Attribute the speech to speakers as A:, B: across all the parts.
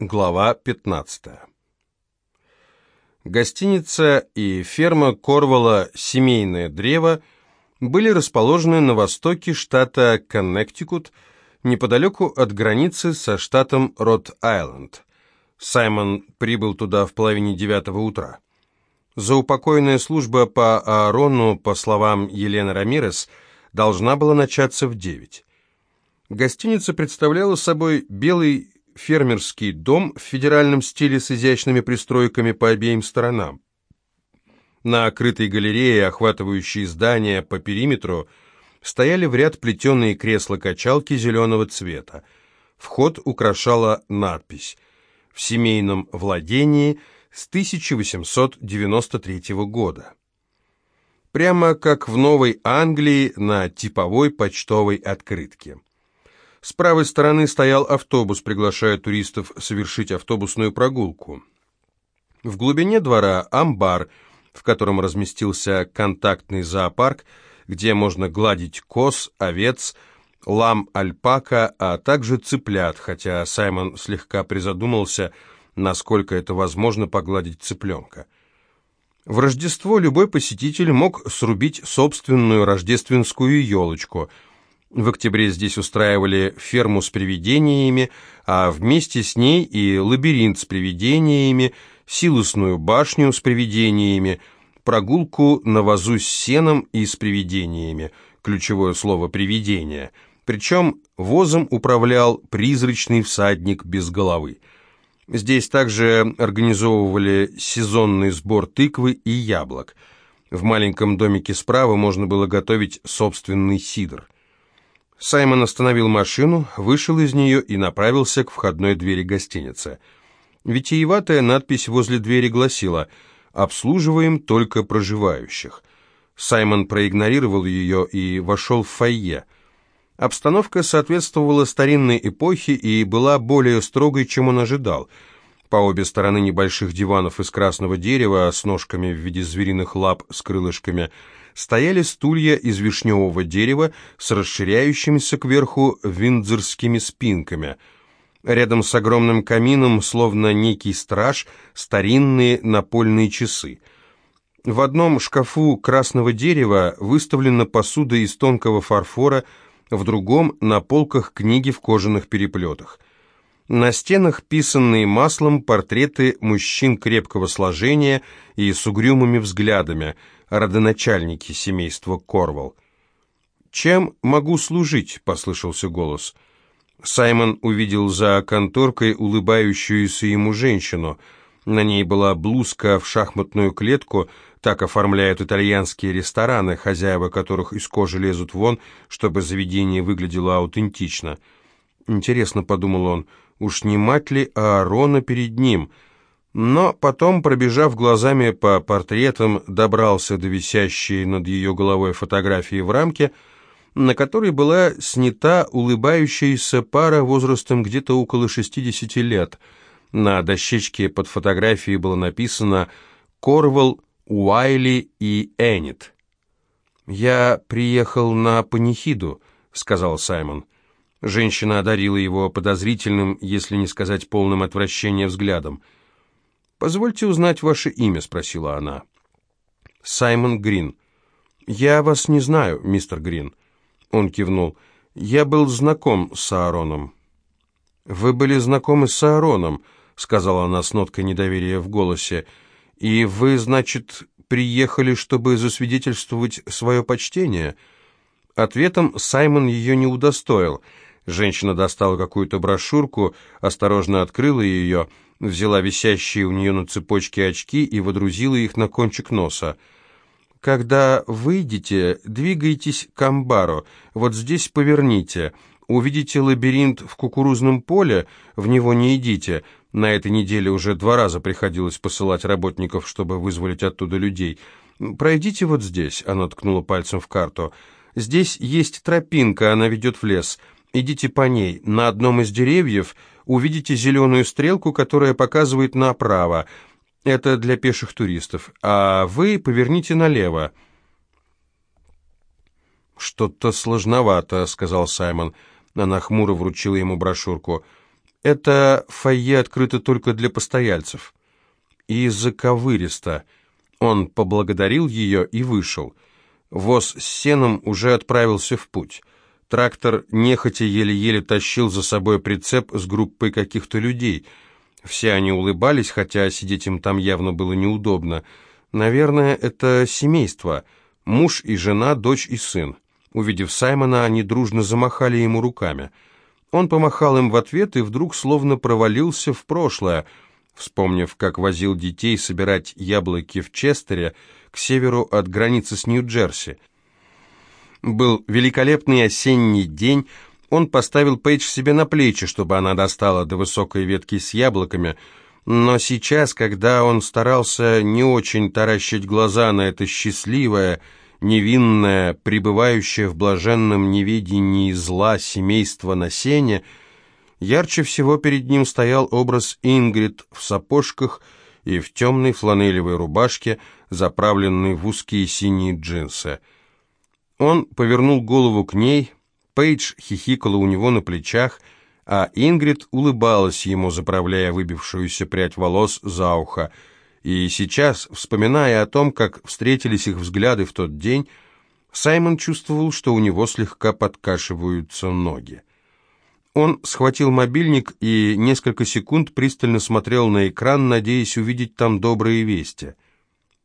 A: Глава 15. Гостиница и ферма Корвала «Семейное древо» были расположены на востоке штата Коннектикут, неподалеку от границы со штатом Рот-Айленд. Саймон прибыл туда в половине девятого утра. Заупокойная служба по Аарону, по словам Елены Рамирес, должна была начаться в девять. Гостиница представляла собой белый фермерский дом в федеральном стиле с изящными пристройками по обеим сторонам. На крытой галерее, охватывающей здание по периметру, стояли в ряд плетеные кресла-качалки зеленого цвета. Вход украшала надпись «В семейном владении с 1893 года». Прямо как в Новой Англии на типовой почтовой открытке. С правой стороны стоял автобус, приглашая туристов совершить автобусную прогулку. В глубине двора амбар, в котором разместился контактный зоопарк, где можно гладить коз, овец, лам, альпака, а также цыплят, хотя Саймон слегка призадумался, насколько это возможно погладить цыпленка. В Рождество любой посетитель мог срубить собственную рождественскую елочку – в октябре здесь устраивали ферму с привидениями, а вместе с ней и лабиринт с привидениями, силосную башню с привидениями, прогулку на вазу с сеном и с привидениями, ключевое слово «привидение», причем возом управлял призрачный всадник без головы. Здесь также организовывали сезонный сбор тыквы и яблок. В маленьком домике справа можно было готовить собственный сидр – Саймон остановил машину, вышел из нее и направился к входной двери гостиницы. Витиеватая надпись возле двери гласила «Обслуживаем только проживающих». Саймон проигнорировал ее и вошел в фойе. Обстановка соответствовала старинной эпохе и была более строгой, чем он ожидал. По обе стороны небольших диванов из красного дерева с ножками в виде звериных лап с крылышками – стояли стулья из вишневого дерева с расширяющимися кверху виндзорскими спинками. Рядом с огромным камином, словно некий страж, старинные напольные часы. В одном шкафу красного дерева выставлена посуда из тонкого фарфора, в другом на полках книги в кожаных переплетах. На стенах писанные маслом портреты мужчин крепкого сложения и с угрюмыми взглядами – родоначальники семейства Корвал. «Чем могу служить?» — послышался голос. Саймон увидел за конторкой улыбающуюся ему женщину. На ней была блузка в шахматную клетку, так оформляют итальянские рестораны, хозяева которых из кожи лезут вон, чтобы заведение выглядело аутентично. «Интересно», — подумал он, — «уж не мать ли Аарона перед ним?» Но потом, пробежав глазами по портретам, добрался до висящей над ее головой фотографии в рамке, на которой была снята улыбающаяся пара возрастом где-то около 60 лет. На дощечке под фотографией было написано «Корвал, Уайли и Эннет». «Я приехал на панихиду», — сказал Саймон. Женщина одарила его подозрительным, если не сказать полным отвращения взглядом — «Позвольте узнать ваше имя?» — спросила она. «Саймон Грин». «Я вас не знаю, мистер Грин». Он кивнул. «Я был знаком с Аароном». «Вы были знакомы с Аароном», — сказала она с ноткой недоверия в голосе. «И вы, значит, приехали, чтобы засвидетельствовать свое почтение?» Ответом Саймон ее не удостоил. Женщина достала какую-то брошюрку, осторожно открыла ее — взяла висящие у нее на цепочке очки и водрузила их на кончик носа. «Когда выйдете, двигайтесь к амбару, вот здесь поверните. Увидите лабиринт в кукурузном поле, в него не идите. На этой неделе уже два раза приходилось посылать работников, чтобы вызволить оттуда людей. Пройдите вот здесь», — она ткнула пальцем в карту. «Здесь есть тропинка, она ведет в лес. Идите по ней. На одном из деревьев увидите зеленую стрелку, которая показывает направо. Это для пеших туристов. А вы поверните налево. «Что-то сложновато», — сказал Саймон. Она хмуро вручила ему брошюрку. Это фойе открыто только для постояльцев. И заковыристо. Он поблагодарил ее и вышел. Воз с сеном уже отправился в путь. Трактор нехотя еле-еле тащил за собой прицеп с группой каких-то людей. Все они улыбались, хотя сидеть им там явно было неудобно. Наверное, это семейство. Муж и жена, дочь и сын. Увидев Саймона, они дружно замахали ему руками. Он помахал им в ответ и вдруг словно провалился в прошлое, вспомнив, как возил детей собирать яблоки в Честере к северу от границы с Нью-Джерси. Был великолепный осенний день, он поставил Пейдж себе на плечи, чтобы она достала до высокой ветки с яблоками, но сейчас, когда он старался не очень таращить глаза на это счастливое, невинное, пребывающее в блаженном неведении зла семейство на сене, ярче всего перед ним стоял образ Ингрид в сапожках и в темной фланелевой рубашке, заправленной в узкие синие джинсы – он повернул голову к ней, Пейдж хихикала у него на плечах, а Ингрид улыбалась ему, заправляя выбившуюся прядь волос за ухо. И сейчас, вспоминая о том, как встретились их взгляды в тот день, Саймон чувствовал, что у него слегка подкашиваются ноги. Он схватил мобильник и несколько секунд пристально смотрел на экран, надеясь увидеть там добрые вести.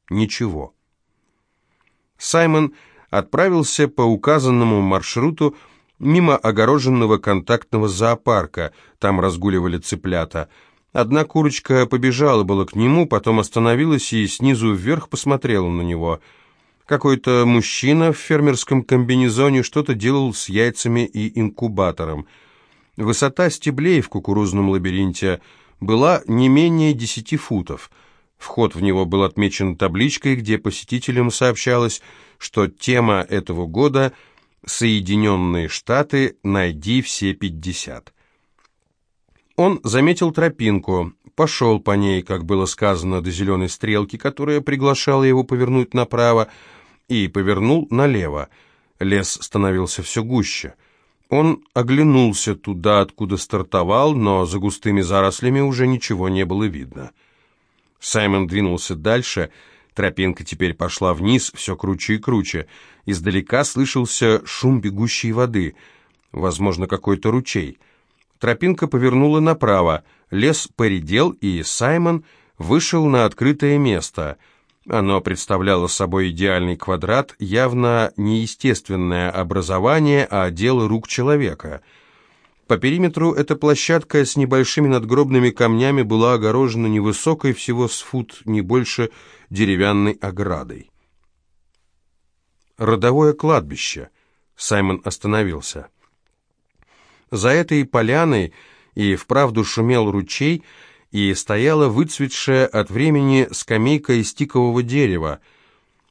A: Ничего. Саймон отправился по указанному маршруту мимо огороженного контактного зоопарка. Там разгуливали цыплята. Одна курочка побежала было к нему, потом остановилась и снизу вверх посмотрела на него. Какой-то мужчина в фермерском комбинезоне что-то делал с яйцами и инкубатором. Высота стеблей в кукурузном лабиринте была не менее десяти футов. Вход в него был отмечен табличкой, где посетителям сообщалось, что тема этого года «Соединенные Штаты. Найди все 50». Он заметил тропинку, пошел по ней, как было сказано, до зеленой стрелки, которая приглашала его повернуть направо, и повернул налево. Лес становился все гуще. Он оглянулся туда, откуда стартовал, но за густыми зарослями уже ничего не было видно. Саймон двинулся дальше, Тропинка теперь пошла вниз, все круче и круче. Издалека слышался шум бегущей воды, возможно, какой-то ручей. Тропинка повернула направо, лес поредел, и Саймон вышел на открытое место. Оно представляло собой идеальный квадрат, явно не естественное образование, а дело рук человека — по периметру эта площадка с небольшими надгробными камнями была огорожена невысокой, всего с фут, не больше, деревянной оградой. Родовое кладбище. Саймон остановился. За этой поляной и вправду шумел ручей, и стояла выцветшая от времени скамейка из тикового дерева —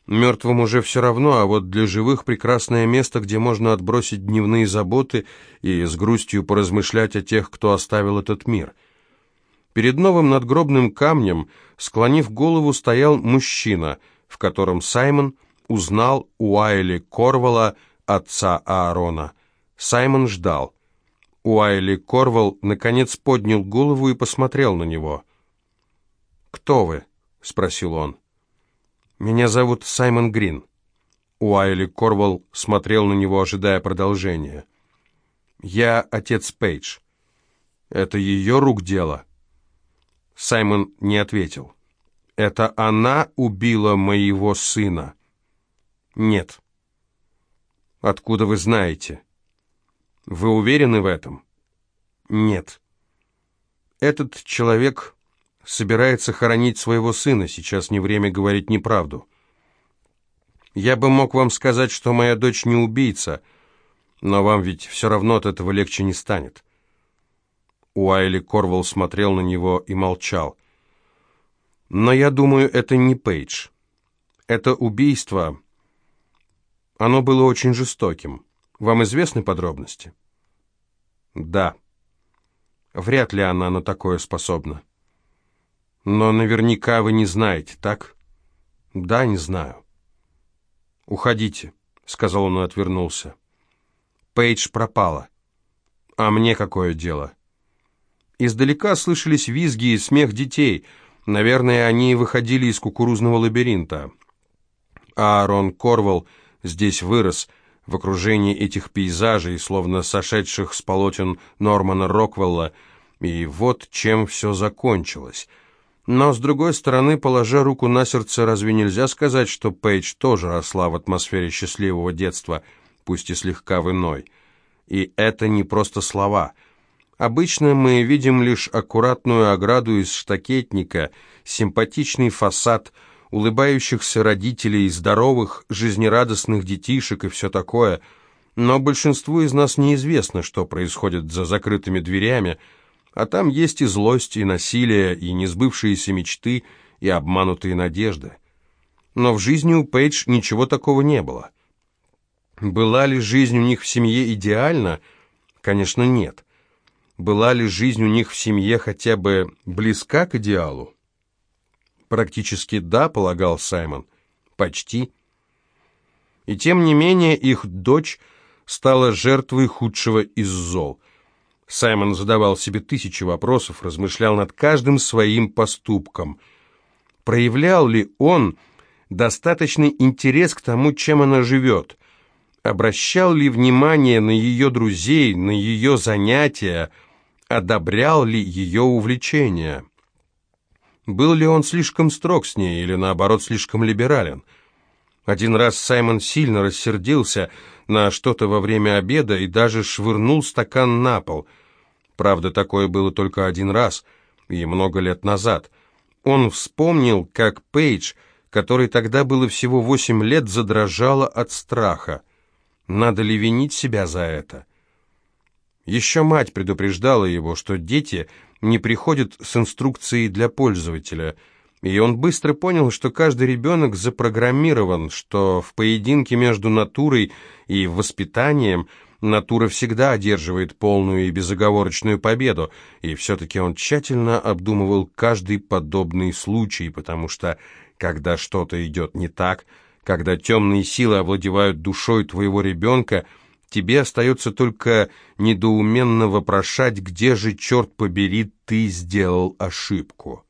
A: Мертвым уже все равно, а вот для живых прекрасное место, где можно отбросить дневные заботы и с грустью поразмышлять о тех, кто оставил этот мир. Перед новым надгробным камнем, склонив голову, стоял мужчина, в котором Саймон узнал Уайли Корвала, отца Аарона. Саймон ждал. Уайли Корвал наконец поднял голову и посмотрел на него. «Кто вы?» — спросил он. «Меня зовут Саймон Грин». Уайли Корвал смотрел на него, ожидая продолжения. «Я отец Пейдж. Это ее рук дело?» Саймон не ответил. «Это она убила моего сына?» «Нет». «Откуда вы знаете?» «Вы уверены в этом?» «Нет». «Этот человек собирается хоронить своего сына, сейчас не время говорить неправду. Я бы мог вам сказать, что моя дочь не убийца, но вам ведь все равно от этого легче не станет. Уайли Корвал смотрел на него и молчал. Но я думаю, это не Пейдж. Это убийство... Оно было очень жестоким. Вам известны подробности? Да. Вряд ли она на такое способна. Но наверняка вы не знаете, так? Да, не знаю. Уходите, сказал он и отвернулся. Пейдж пропала. А мне какое дело? Издалека слышались визги и смех детей. Наверное, они выходили из кукурузного лабиринта. Аарон Корвал здесь вырос, в окружении этих пейзажей, словно сошедших с полотен Нормана Роквелла, и вот чем все закончилось. Но, с другой стороны, положа руку на сердце, разве нельзя сказать, что Пейдж тоже росла в атмосфере счастливого детства, пусть и слегка в иной? И это не просто слова. Обычно мы видим лишь аккуратную ограду из штакетника, симпатичный фасад, улыбающихся родителей, здоровых, жизнерадостных детишек и все такое. Но большинству из нас неизвестно, что происходит за закрытыми дверями, а там есть и злость, и насилие, и несбывшиеся мечты, и обманутые надежды. Но в жизни у Пейдж ничего такого не было. Была ли жизнь у них в семье идеальна? Конечно, нет. Была ли жизнь у них в семье хотя бы близка к идеалу? Практически да, полагал Саймон. Почти. И тем не менее их дочь стала жертвой худшего из зол – Саймон задавал себе тысячи вопросов, размышлял над каждым своим поступком. Проявлял ли он достаточный интерес к тому, чем она живет? Обращал ли внимание на ее друзей, на ее занятия? Одобрял ли ее увлечения? Был ли он слишком строг с ней или, наоборот, слишком либерален? Один раз Саймон сильно рассердился на что-то во время обеда и даже швырнул стакан на пол – Правда, такое было только один раз и много лет назад. Он вспомнил, как Пейдж, которой тогда было всего восемь лет, задрожала от страха. Надо ли винить себя за это? Еще мать предупреждала его, что дети не приходят с инструкцией для пользователя, и он быстро понял, что каждый ребенок запрограммирован, что в поединке между натурой и воспитанием – натура всегда одерживает полную и безоговорочную победу, и все-таки он тщательно обдумывал каждый подобный случай, потому что, когда что-то идет не так, когда темные силы овладевают душой твоего ребенка, тебе остается только недоуменно вопрошать, где же, черт побери, ты сделал ошибку.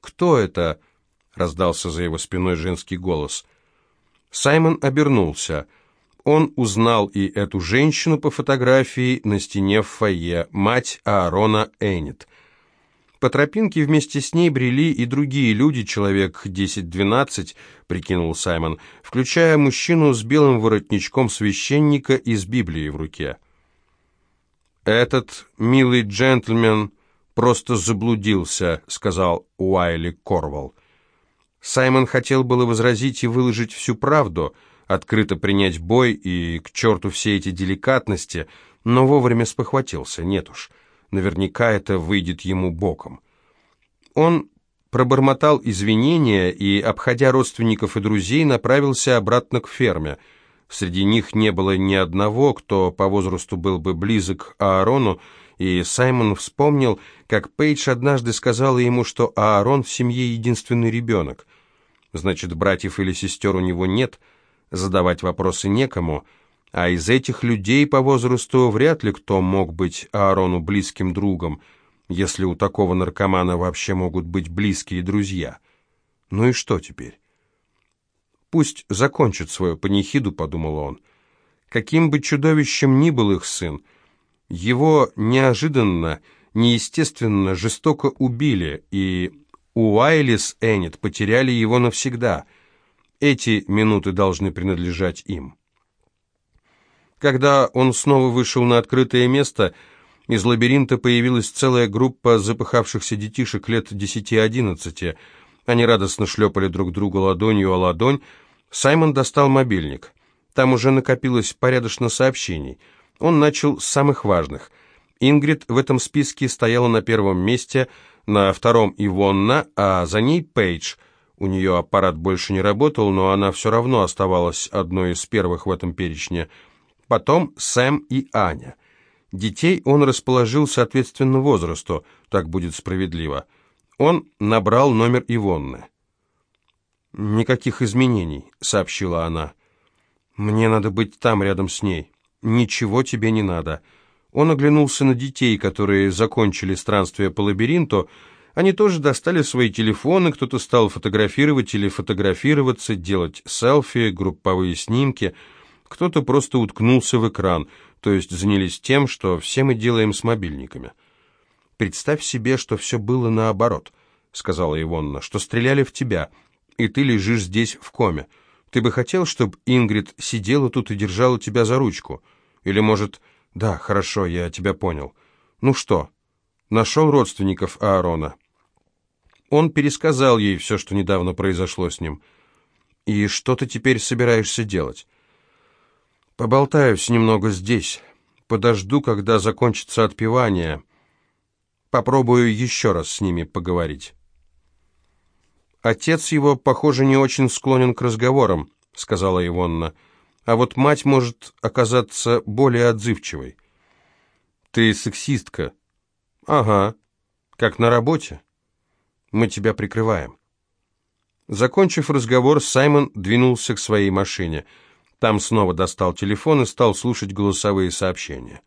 A: «Кто это?» — раздался за его спиной женский голос. Саймон обернулся — он узнал и эту женщину по фотографии на стене в фойе, мать Аарона Эннет. По тропинке вместе с ней брели и другие люди, человек 10-12, прикинул Саймон, включая мужчину с белым воротничком священника и с Библией в руке. «Этот милый джентльмен просто заблудился», — сказал Уайли Корвал. Саймон хотел было возразить и выложить всю правду — открыто принять бой и к черту все эти деликатности, но вовремя спохватился, нет уж, наверняка это выйдет ему боком. Он пробормотал извинения и, обходя родственников и друзей, направился обратно к ферме. Среди них не было ни одного, кто по возрасту был бы близок Аарону, и Саймон вспомнил, как Пейдж однажды сказала ему, что Аарон в семье единственный ребенок. Значит, братьев или сестер у него нет – задавать вопросы некому, а из этих людей по возрасту вряд ли кто мог быть Аарону близким другом, если у такого наркомана вообще могут быть близкие друзья. Ну и что теперь? Пусть закончит свою панихиду, подумал он. Каким бы чудовищем ни был их сын, его неожиданно, неестественно, жестоко убили, и Уайлис Эннет потеряли его навсегда — эти минуты должны принадлежать им. Когда он снова вышел на открытое место, из лабиринта появилась целая группа запыхавшихся детишек лет 10-11. Они радостно шлепали друг другу ладонью о ладонь. Саймон достал мобильник. Там уже накопилось порядочно сообщений. Он начал с самых важных. Ингрид в этом списке стояла на первом месте, на втором Ивонна, а за ней Пейдж – у нее аппарат больше не работал, но она все равно оставалась одной из первых в этом перечне. Потом Сэм и Аня. Детей он расположил соответственно возрасту, так будет справедливо. Он набрал номер Ивонны. «Никаких изменений», — сообщила она. «Мне надо быть там, рядом с ней. Ничего тебе не надо». Он оглянулся на детей, которые закончили странствие по лабиринту. Они тоже достали свои телефоны, кто-то стал фотографировать или фотографироваться, делать селфи, групповые снимки. Кто-то просто уткнулся в экран, то есть занялись тем, что все мы делаем с мобильниками. «Представь себе, что все было наоборот», — сказала Ивонна, — «что стреляли в тебя, и ты лежишь здесь в коме. Ты бы хотел, чтобы Ингрид сидела тут и держала тебя за ручку? Или, может, «Да, хорошо, я тебя понял. Ну что, нашел родственников Аарона?» Он пересказал ей все, что недавно произошло с ним. «И что ты теперь собираешься делать?» «Поболтаюсь немного здесь. Подожду, когда закончится отпевание. Попробую еще раз с ними поговорить». «Отец его, похоже, не очень склонен к разговорам», — сказала Ивонна а вот мать может оказаться более отзывчивой. Ты сексистка. Ага. Как на работе. Мы тебя прикрываем. Закончив разговор, Саймон двинулся к своей машине. Там снова достал телефон и стал слушать голосовые сообщения.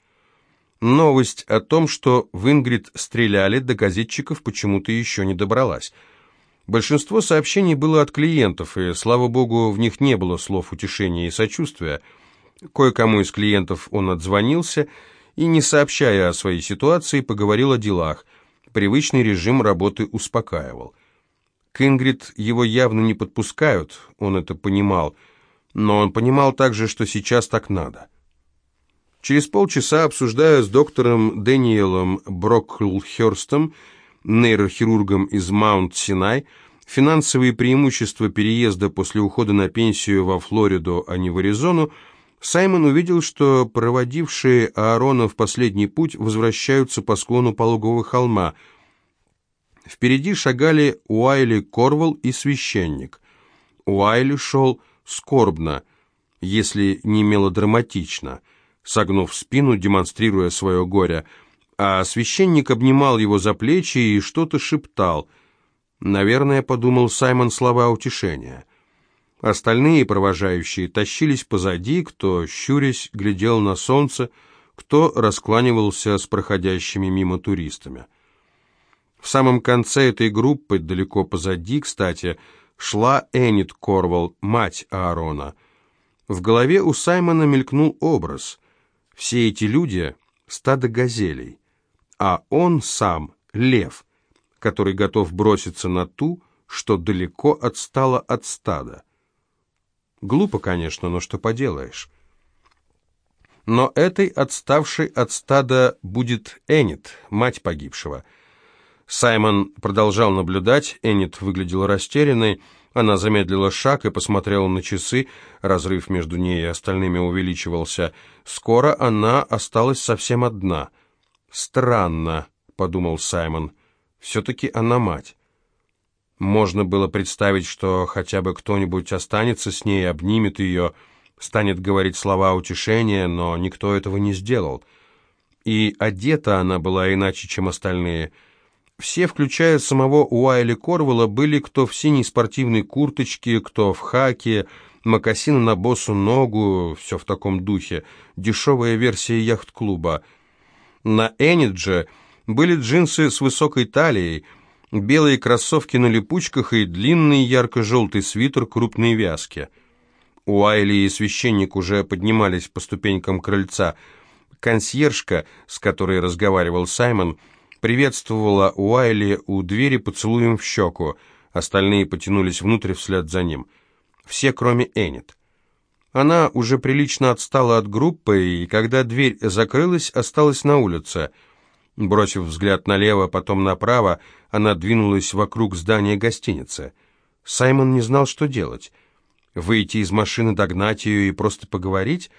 A: Новость о том, что в Ингрид стреляли, до газетчиков почему-то еще не добралась – Большинство сообщений было от клиентов, и, слава богу, в них не было слов утешения и сочувствия. Кое-кому из клиентов он отзвонился и, не сообщая о своей ситуации, поговорил о делах. Привычный режим работы успокаивал. К Ингрид его явно не подпускают, он это понимал, но он понимал также, что сейчас так надо. Через полчаса, обсуждая с доктором Дэниелом Броклхерстом, нейрохирургом из Маунт-Синай, финансовые преимущества переезда после ухода на пенсию во Флориду, а не в Аризону, Саймон увидел, что проводившие Аарона в последний путь возвращаются по склону пологового холма. Впереди шагали Уайли Корвал и священник. Уайли шел скорбно, если не мелодраматично, согнув спину, демонстрируя свое горе – а священник обнимал его за плечи и что-то шептал. Наверное, подумал Саймон слова утешения. Остальные провожающие тащились позади, кто, щурясь, глядел на солнце, кто раскланивался с проходящими мимо туристами. В самом конце этой группы, далеко позади, кстати, шла Энит Корвал, мать Аарона. В голове у Саймона мелькнул образ. Все эти люди — стадо газелей а он сам — лев, который готов броситься на ту, что далеко отстала от стада. Глупо, конечно, но что поделаешь. Но этой отставшей от стада будет Энит, мать погибшего. Саймон продолжал наблюдать, Энит выглядела растерянной, она замедлила шаг и посмотрела на часы, разрыв между ней и остальными увеличивался. Скоро она осталась совсем одна — «Странно», — подумал Саймон, — «все-таки она мать». Можно было представить, что хотя бы кто-нибудь останется с ней, обнимет ее, станет говорить слова утешения, но никто этого не сделал. И одета она была иначе, чем остальные. Все, включая самого Уайли Корвелла, были кто в синей спортивной курточке, кто в хаке, мокасины на босу ногу, все в таком духе, дешевая версия яхт-клуба — на Энидже были джинсы с высокой талией, белые кроссовки на липучках и длинный ярко-желтый свитер крупной вязки. Уайли и священник уже поднимались по ступенькам крыльца. Консьержка, с которой разговаривал Саймон, приветствовала Уайли у двери поцелуем в щеку. Остальные потянулись внутрь вслед за ним. Все, кроме Энит. Она уже прилично отстала от группы, и когда дверь закрылась, осталась на улице. Бросив взгляд налево, потом направо, она двинулась вокруг здания гостиницы. Саймон не знал, что делать. Выйти из машины, догнать ее и просто поговорить,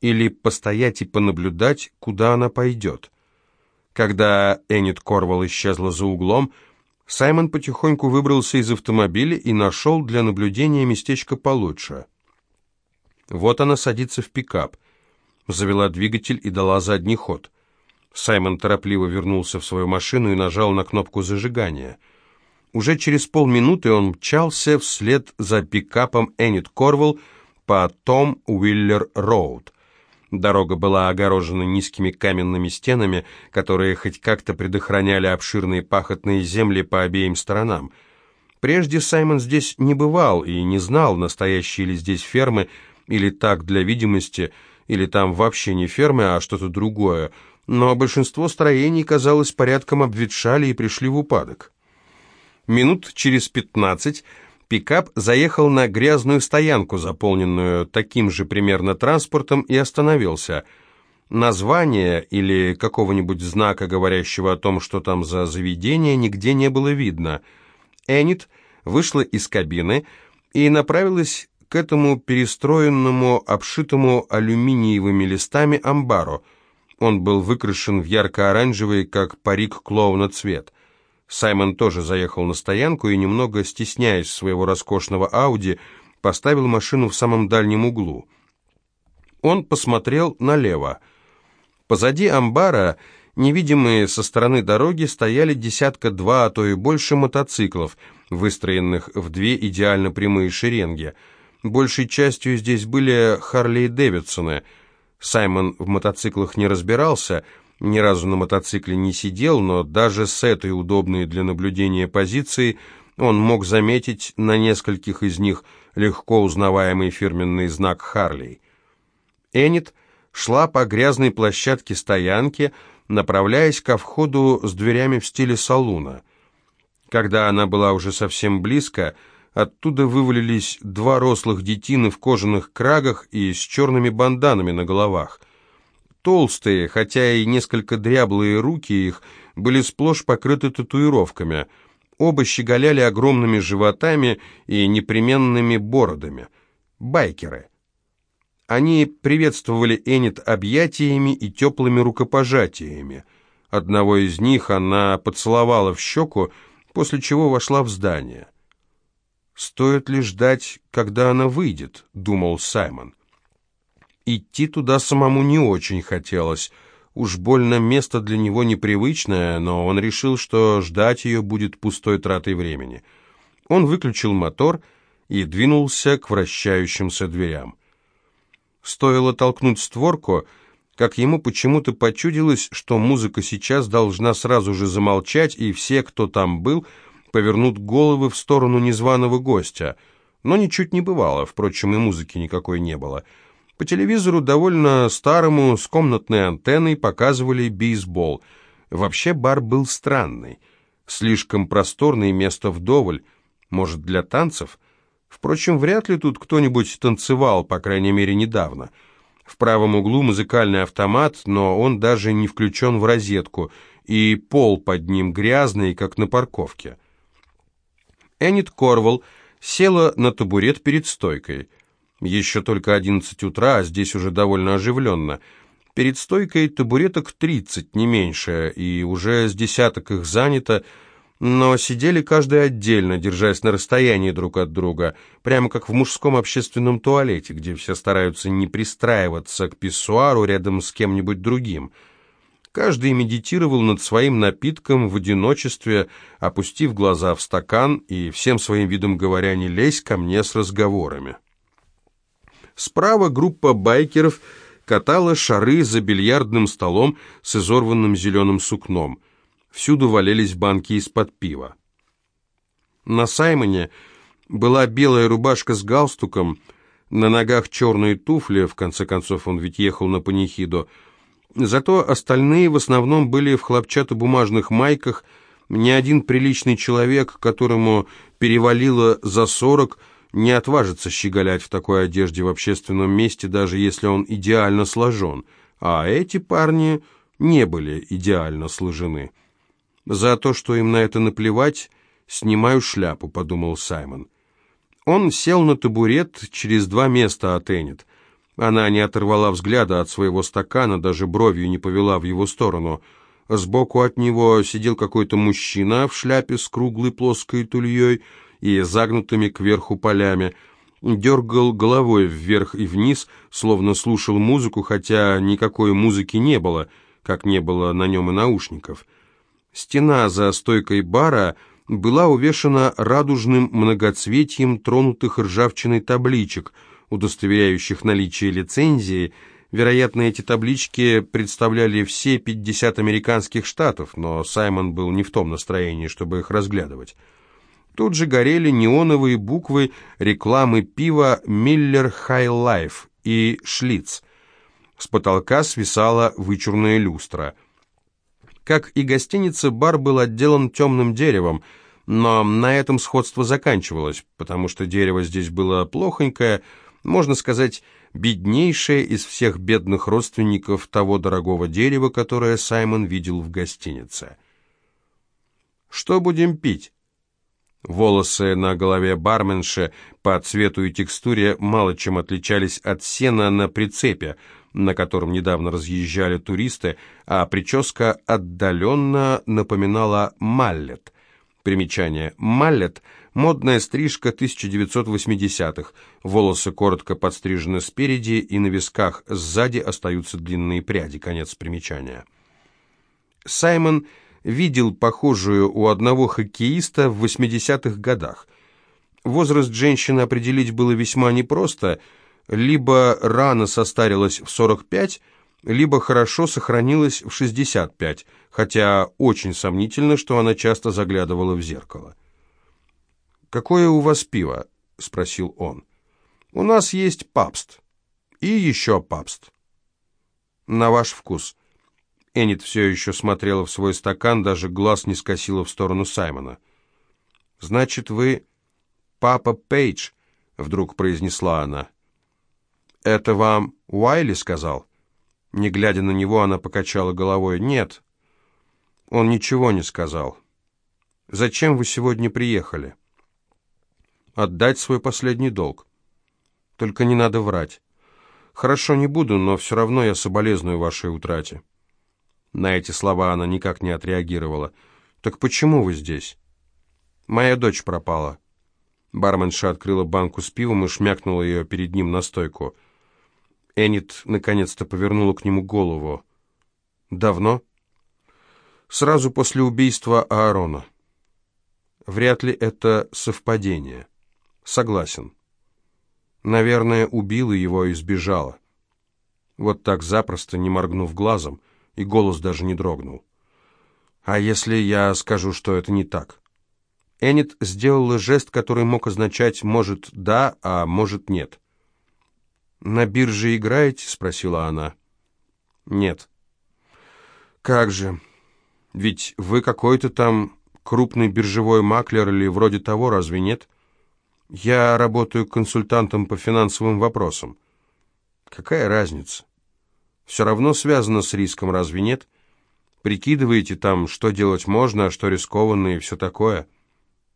A: или постоять и понаблюдать, куда она пойдет. Когда Эннет Корвал исчезла за углом, Саймон потихоньку выбрался из автомобиля и нашел для наблюдения местечко получше — вот она садится в пикап. Завела двигатель и дала задний ход. Саймон торопливо вернулся в свою машину и нажал на кнопку зажигания. Уже через полминуты он мчался вслед за пикапом Эннет Корвелл по Том Уиллер Роуд. Дорога была огорожена низкими каменными стенами, которые хоть как-то предохраняли обширные пахотные земли по обеим сторонам. Прежде Саймон здесь не бывал и не знал, настоящие ли здесь фермы, или так для видимости, или там вообще не фермы, а что-то другое, но большинство строений, казалось, порядком обветшали и пришли в упадок. Минут через пятнадцать пикап заехал на грязную стоянку, заполненную таким же примерно транспортом, и остановился. Названия или какого-нибудь знака, говорящего о том, что там за заведение, нигде не было видно. Энит вышла из кабины и направилась к этому перестроенному, обшитому алюминиевыми листами амбару. Он был выкрашен в ярко-оранжевый, как парик клоуна цвет. Саймон тоже заехал на стоянку и, немного стесняясь своего роскошного Ауди, поставил машину в самом дальнем углу. Он посмотрел налево. Позади амбара, невидимые со стороны дороги, стояли десятка-два, а то и больше мотоциклов, выстроенных в две идеально прямые шеренги. Большей частью здесь были Харли и Дэвидсоны. Саймон в мотоциклах не разбирался — ни разу на мотоцикле не сидел, но даже с этой удобной для наблюдения позиции он мог заметить на нескольких из них легко узнаваемый фирменный знак Харлей. Энит шла по грязной площадке стоянки, направляясь ко входу с дверями в стиле салуна. Когда она была уже совсем близко, оттуда вывалились два рослых детины в кожаных крагах и с черными банданами на головах – Толстые, хотя и несколько дряблые руки их были сплошь покрыты татуировками. Оба щеголяли огромными животами и непременными бородами. Байкеры. Они приветствовали Энит объятиями и теплыми рукопожатиями. Одного из них она поцеловала в щеку, после чего вошла в здание. «Стоит ли ждать, когда она выйдет?» — думал Саймон. Идти туда самому не очень хотелось. Уж больно место для него непривычное, но он решил, что ждать ее будет пустой тратой времени. Он выключил мотор и двинулся к вращающимся дверям. Стоило толкнуть створку, как ему почему-то почудилось, что музыка сейчас должна сразу же замолчать, и все, кто там был, повернут головы в сторону незваного гостя. Но ничуть не бывало, впрочем, и музыки никакой не было — по телевизору довольно старому с комнатной антенной показывали бейсбол. Вообще бар был странный. Слишком просторное место вдоволь. Может, для танцев? Впрочем, вряд ли тут кто-нибудь танцевал, по крайней мере, недавно. В правом углу музыкальный автомат, но он даже не включен в розетку, и пол под ним грязный, как на парковке. Эннет Корвал села на табурет перед стойкой – еще только одиннадцать утра, а здесь уже довольно оживленно. Перед стойкой табуреток тридцать, не меньше, и уже с десяток их занято, но сидели каждый отдельно, держась на расстоянии друг от друга, прямо как в мужском общественном туалете, где все стараются не пристраиваться к писсуару рядом с кем-нибудь другим. Каждый медитировал над своим напитком в одиночестве, опустив глаза в стакан и всем своим видом говоря «не лезь ко мне с разговорами». Справа группа байкеров катала шары за бильярдным столом с изорванным зеленым сукном. Всюду валялись банки из-под пива. На Саймоне была белая рубашка с галстуком, на ногах черные туфли, в конце концов он ведь ехал на панихиду. Зато остальные в основном были в хлопчатобумажных майках, ни один приличный человек, которому перевалило за сорок, не отважится щеголять в такой одежде в общественном месте, даже если он идеально сложен, а эти парни не были идеально сложены. «За то, что им на это наплевать, снимаю шляпу», — подумал Саймон. Он сел на табурет через два места от Эннет. Она не оторвала взгляда от своего стакана, даже бровью не повела в его сторону. Сбоку от него сидел какой-то мужчина в шляпе с круглой плоской тульей, и загнутыми кверху полями, дергал головой вверх и вниз, словно слушал музыку, хотя никакой музыки не было, как не было на нем и наушников. Стена за стойкой бара была увешана радужным многоцветием тронутых ржавчиной табличек, удостоверяющих наличие лицензии, Вероятно, эти таблички представляли все 50 американских штатов, но Саймон был не в том настроении, чтобы их разглядывать. Тут же горели неоновые буквы рекламы пива «Miller High Life» и «Schlitz». С потолка свисала вычурная люстра. Как и гостиница, бар был отделан темным деревом, но на этом сходство заканчивалось, потому что дерево здесь было плохонькое, можно сказать, беднейшее из всех бедных родственников того дорогого дерева, которое Саймон видел в гостинице. «Что будем пить?» Волосы на голове барменши по цвету и текстуре мало чем отличались от сена на прицепе, на котором недавно разъезжали туристы, а прическа отдаленно напоминала маллет. Примечание. Маллет – Модная стрижка 1980-х. Волосы коротко подстрижены спереди, и на висках сзади остаются длинные пряди. Конец примечания. Саймон видел похожую у одного хоккеиста в 80-х годах. Возраст женщины определить было весьма непросто. Либо рано состарилась в 45, либо хорошо сохранилась в 65, хотя очень сомнительно, что она часто заглядывала в зеркало. «Какое у вас пиво?» — спросил он. «У нас есть папст. И еще папст». «На ваш вкус». Энит все еще смотрела в свой стакан, даже глаз не скосила в сторону Саймона. «Значит, вы папа Пейдж?» — вдруг произнесла она. «Это вам Уайли сказал?» Не глядя на него, она покачала головой. «Нет, он ничего не сказал. Зачем вы сегодня приехали?» Отдать свой последний долг. Только не надо врать. Хорошо, не буду, но все равно я соболезную вашей утрате. На эти слова она никак не отреагировала. «Так почему вы здесь?» «Моя дочь пропала». Барменша открыла банку с пивом и шмякнула ее перед ним на стойку. Энит наконец-то повернула к нему голову. «Давно?» «Сразу после убийства Аарона». «Вряд ли это совпадение». Согласен. Наверное, убила его и сбежала. Вот так запросто, не моргнув глазом, и голос даже не дрогнул. А если я скажу, что это не так? Эннет сделала жест, который мог означать «может да», а «может нет». «На бирже играете?» — спросила она. «Нет». «Как же? Ведь вы какой-то там крупный биржевой маклер или вроде того, разве нет?» Я работаю консультантом по финансовым вопросам. Какая разница? Все равно связано с риском, разве нет? Прикидываете там, что делать можно, а что рискованно и все такое?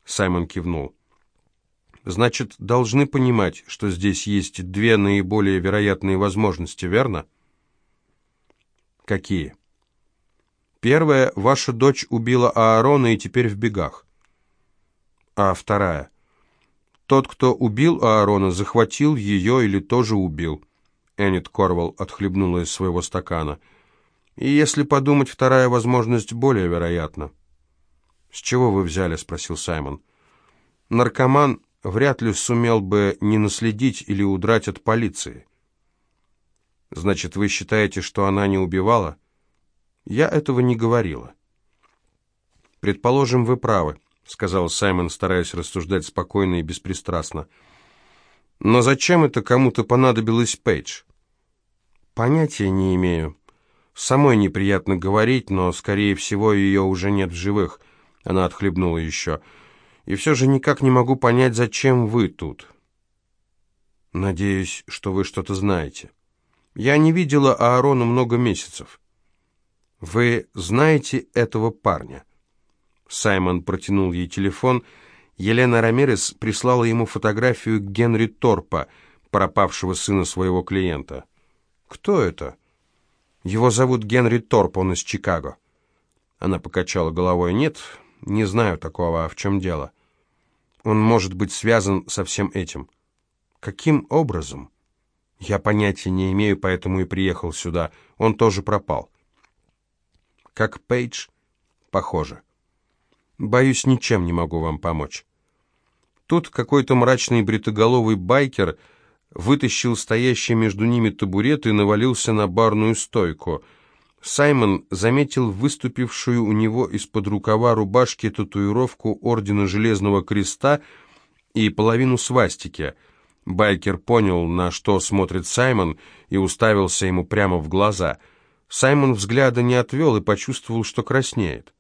A: Саймон кивнул. Значит, должны понимать, что здесь есть две наиболее вероятные возможности, верно? Какие? Первая, ваша дочь убила Аарона и теперь в бегах. А вторая, тот, кто убил Аарона, захватил ее или тоже убил. Эннет Корвал отхлебнула из своего стакана. И если подумать, вторая возможность более вероятна. «С чего вы взяли?» — спросил Саймон. «Наркоман вряд ли сумел бы не наследить или удрать от полиции». «Значит, вы считаете, что она не убивала?» «Я этого не говорила». «Предположим, вы правы. — сказал Саймон, стараясь рассуждать спокойно и беспристрастно. «Но зачем это кому-то понадобилось Пейдж?» «Понятия не имею. Самой неприятно говорить, но, скорее всего, ее уже нет в живых». Она отхлебнула еще. «И все же никак не могу понять, зачем вы тут». «Надеюсь, что вы что-то знаете. Я не видела Аарона много месяцев. Вы знаете этого парня?» Саймон протянул ей телефон. Елена Рамирес прислала ему фотографию Генри Торпа, пропавшего сына своего клиента. «Кто это?» «Его зовут Генри Торп, он из Чикаго». Она покачала головой. «Нет, не знаю такого, а в чем дело?» «Он может быть связан со всем этим». «Каким образом?» «Я понятия не имею, поэтому и приехал сюда. Он тоже пропал». «Как Пейдж?» «Похоже». Боюсь, ничем не могу вам помочь. Тут какой-то мрачный бритоголовый байкер вытащил стоящий между ними табурет и навалился на барную стойку. Саймон заметил выступившую у него из-под рукава рубашки татуировку Ордена Железного Креста и половину свастики. Байкер понял, на что смотрит Саймон, и уставился ему прямо в глаза. Саймон взгляда не отвел и почувствовал, что краснеет.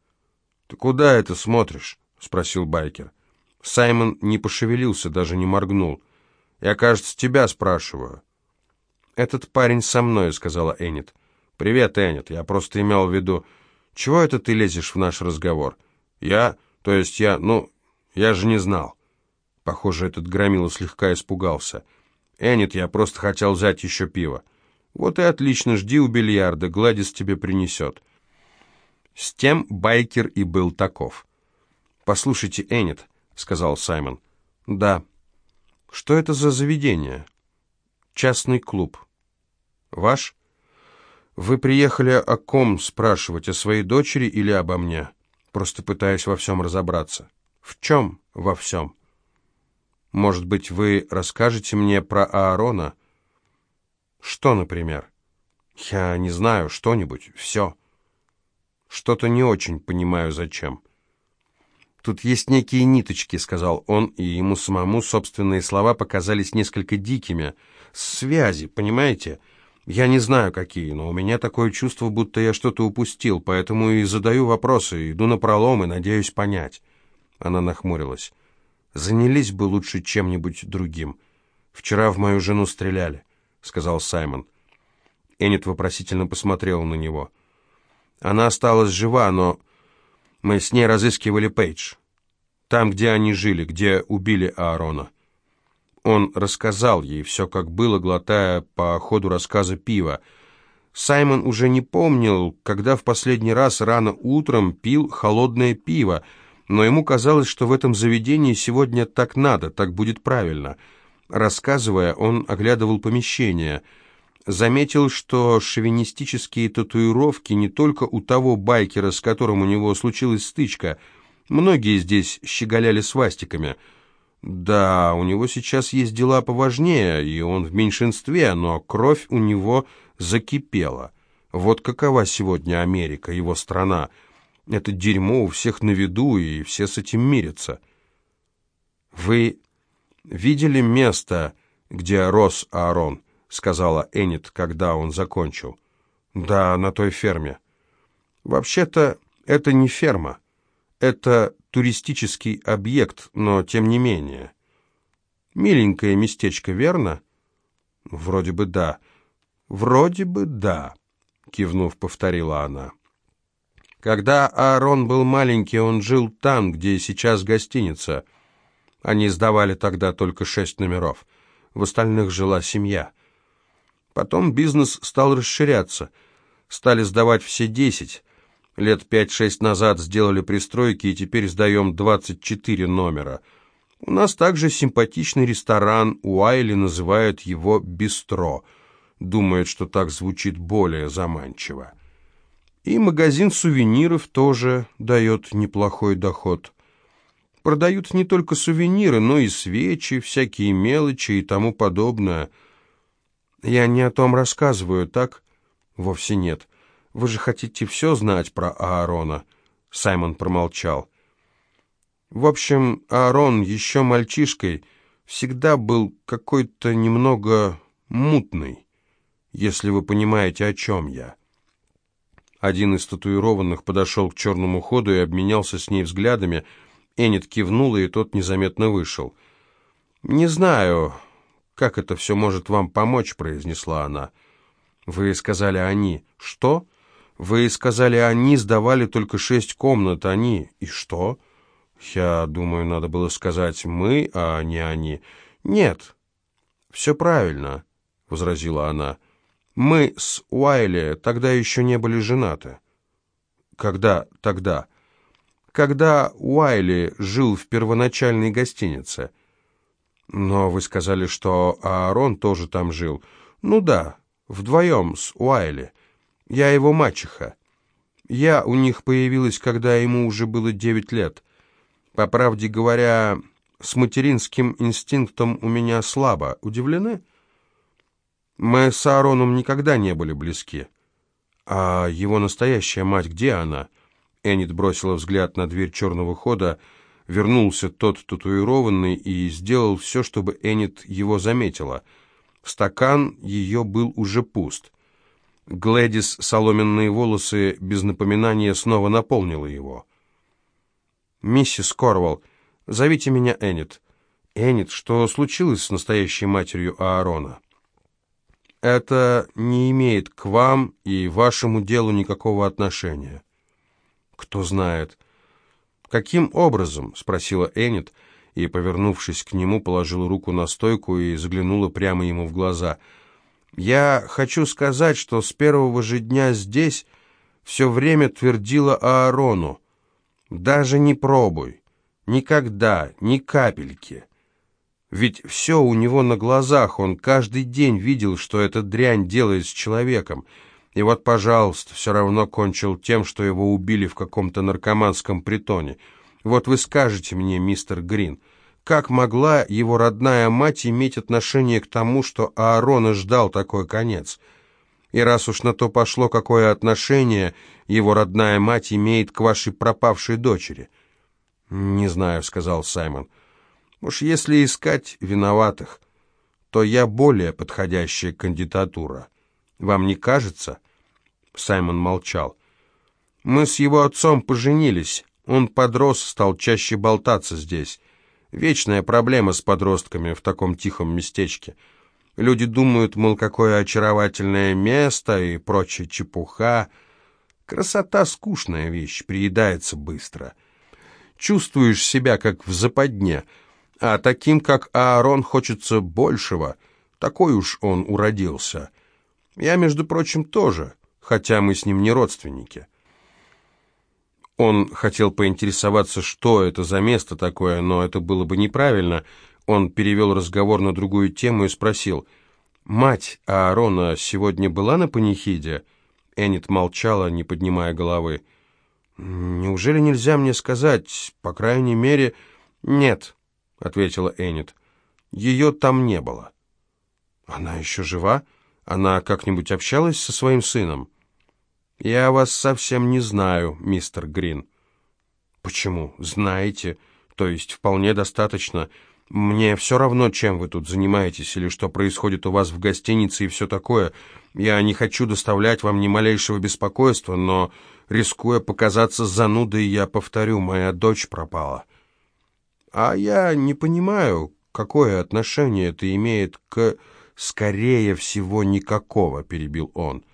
A: «Ты куда это смотришь?» — спросил Байкер. Саймон не пошевелился, даже не моргнул. «Я, кажется, тебя спрашиваю». «Этот парень со мной», — сказала Эннет. «Привет, Эннет, я просто имел в виду... Чего это ты лезешь в наш разговор?» «Я? То есть я... Ну, я же не знал». Похоже, этот громила слегка испугался. «Эннет, я просто хотел взять еще пиво». «Вот и отлично, жди у бильярда, Гладис тебе принесет». С тем байкер и был таков. «Послушайте, Эннет», — сказал Саймон. «Да». «Что это за заведение?» «Частный клуб». «Ваш?» «Вы приехали о ком спрашивать, о своей дочери или обо мне?» «Просто пытаюсь во всем разобраться». «В чем во всем?» «Может быть, вы расскажете мне про Аарона?» «Что, например?» «Я не знаю, что-нибудь, все». «Что-то не очень понимаю, зачем». «Тут есть некие ниточки», — сказал он, и ему самому собственные слова показались несколько дикими. «Связи, понимаете? Я не знаю, какие, но у меня такое чувство, будто я что-то упустил, поэтому и задаю вопросы, иду на пролом и надеюсь понять». Она нахмурилась. «Занялись бы лучше чем-нибудь другим. Вчера в мою жену стреляли», — сказал Саймон. Эннет вопросительно посмотрела на него. «Она осталась жива, но мы с ней разыскивали Пейдж. Там, где они жили, где убили Аарона. Он рассказал ей все, как было, глотая по ходу рассказа пива. Саймон уже не помнил, когда в последний раз рано утром пил холодное пиво, но ему казалось, что в этом заведении сегодня так надо, так будет правильно. Рассказывая, он оглядывал помещение — заметил, что шовинистические татуировки не только у того байкера, с которым у него случилась стычка. Многие здесь щеголяли свастиками. Да, у него сейчас есть дела поважнее, и он в меньшинстве, но кровь у него закипела. Вот какова сегодня Америка, его страна. Это дерьмо у всех на виду, и все с этим мирятся. Вы видели место, где рос Аарон? Сказала Эннет, когда он закончил. «Да, на той ферме». «Вообще-то это не ферма. Это туристический объект, но тем не менее». «Миленькое местечко, верно?» «Вроде бы да». «Вроде бы да», — кивнув, повторила она. «Когда Аарон был маленький, он жил там, где сейчас гостиница. Они сдавали тогда только шесть номеров. В остальных жила семья». Потом бизнес стал расширяться. Стали сдавать все десять. Лет пять-шесть назад сделали пристройки, и теперь сдаем 24 номера. У нас также симпатичный ресторан, Уайли называют его «Бистро». Думают, что так звучит более заманчиво. И магазин сувениров тоже дает неплохой доход. Продают не только сувениры, но и свечи, всякие мелочи и тому подобное – «Я не о том рассказываю, так?» «Вовсе нет. Вы же хотите все знать про Аарона?» Саймон промолчал. «В общем, Аарон еще мальчишкой всегда был какой-то немного мутный, если вы понимаете, о чем я». Один из татуированных подошел к черному ходу и обменялся с ней взглядами. Эннет кивнула, и тот незаметно вышел. «Не знаю, «Как это все может вам помочь?» — произнесла она. «Вы сказали «они». Что? Вы сказали «они» сдавали только шесть комнат, они. И что?» «Я думаю, надо было сказать «мы», а не «они». «Нет, все правильно», — возразила она. «Мы с Уайли тогда еще не были женаты». «Когда тогда?» «Когда Уайли жил в первоначальной гостинице». «Но вы сказали, что Аарон тоже там жил». «Ну да, вдвоем с Уайли. Я его мачеха. Я у них появилась, когда ему уже было девять лет. По правде говоря, с материнским инстинктом у меня слабо. Удивлены?» Мы с Аароном никогда не были близки. А его настоящая мать, где она? Эннет бросила взгляд на дверь черного хода, вернулся тот татуированный и сделал все, чтобы Эннет его заметила. Стакан ее был уже пуст. Глэдис соломенные волосы без напоминания снова наполнила его. «Миссис Корвалл, зовите меня Эннет. Эннет, что случилось с настоящей матерью Аарона?» «Это не имеет к вам и вашему делу никакого отношения». «Кто знает». «Каким образом?» — спросила Эннет, и, повернувшись к нему, положила руку на стойку и заглянула прямо ему в глаза. «Я хочу сказать, что с первого же дня здесь все время твердила Аарону. Даже не пробуй. Никогда, ни капельки. Ведь все у него на глазах, он каждый день видел, что эта дрянь делает с человеком». И вот, пожалуйста, все равно кончил тем, что его убили в каком-то наркоманском притоне. Вот вы скажете мне, мистер Грин, как могла его родная мать иметь отношение к тому, что Аарона ждал такой конец? И раз уж на то пошло, какое отношение его родная мать имеет к вашей пропавшей дочери? «Не знаю», — сказал Саймон. «Уж если искать виноватых, то я более подходящая кандидатура. Вам не кажется?» Саймон молчал. «Мы с его отцом поженились. Он подрос, стал чаще болтаться здесь. Вечная проблема с подростками в таком тихом местечке. Люди думают, мол, какое очаровательное место и прочая чепуха. Красота — скучная вещь, приедается быстро. Чувствуешь себя, как в западне, а таким, как Аарон, хочется большего. Такой уж он уродился. Я, между прочим, тоже» хотя мы с ним не родственники. Он хотел поинтересоваться, что это за место такое, но это было бы неправильно. Он перевел разговор на другую тему и спросил, «Мать Аарона сегодня была на панихиде?» Эннет молчала, не поднимая головы. «Неужели нельзя мне сказать? По крайней мере...» «Нет», — ответила Эннет, — «ее там не было». «Она еще жива? Она как-нибудь общалась со своим сыном?» «Я вас совсем не знаю, мистер Грин». «Почему? Знаете. То есть вполне достаточно. Мне все равно, чем вы тут занимаетесь или что происходит у вас в гостинице и все такое. Я не хочу доставлять вам ни малейшего беспокойства, но, рискуя показаться занудой, я повторю, моя дочь пропала». «А я не понимаю, какое отношение это имеет к...» «Скорее всего, никакого», — перебил он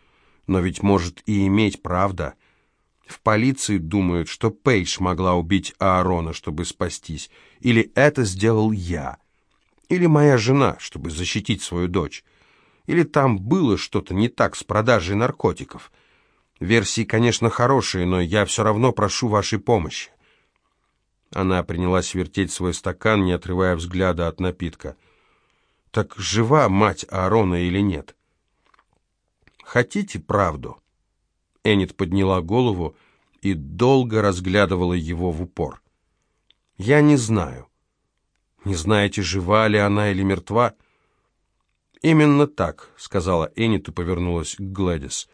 A: но ведь может и иметь правда. В полиции думают, что Пейдж могла убить Аарона, чтобы спастись, или это сделал я, или моя жена, чтобы защитить свою дочь, или там было что-то не так с продажей наркотиков. Версии, конечно, хорошие, но я все равно прошу вашей помощи. Она принялась вертеть свой стакан, не отрывая взгляда от напитка. Так жива мать Аарона или нет? Хотите правду?» Эннет подняла голову и долго разглядывала его в упор. «Я не знаю. Не знаете, жива ли она или мертва?» «Именно так», — сказала Эннет и повернулась к Глэдис.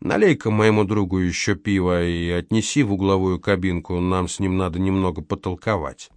A: «Налей-ка моему другу еще пива и отнеси в угловую кабинку, нам с ним надо немного потолковать».